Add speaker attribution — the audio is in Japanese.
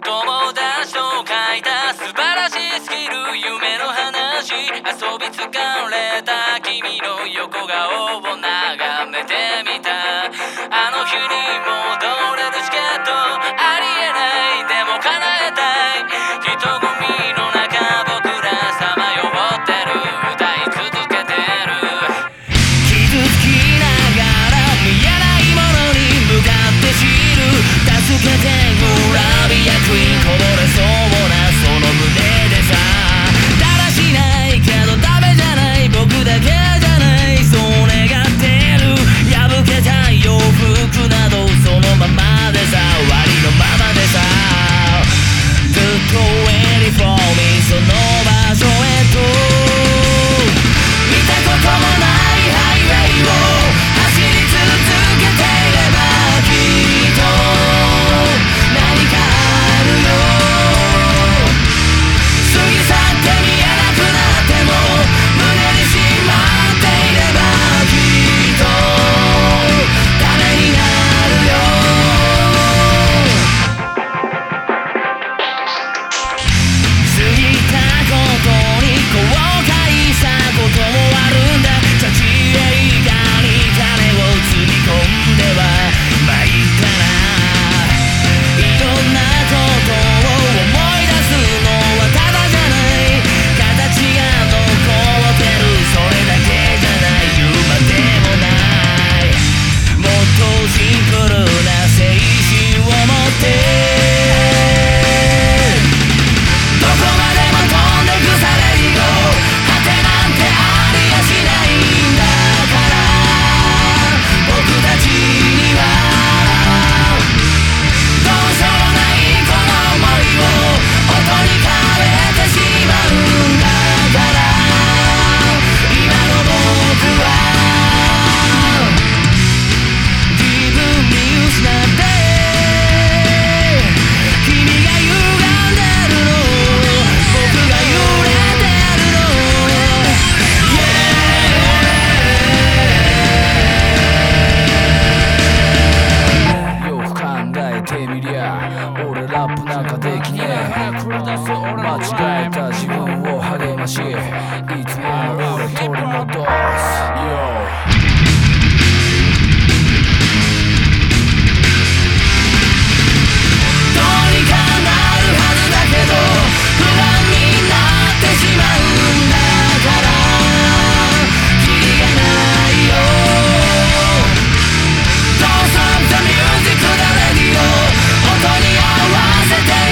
Speaker 1: 友達えて
Speaker 2: みりゃ俺ラップなんかできねえ。間違えた自分を励ましいつもの俺
Speaker 1: today.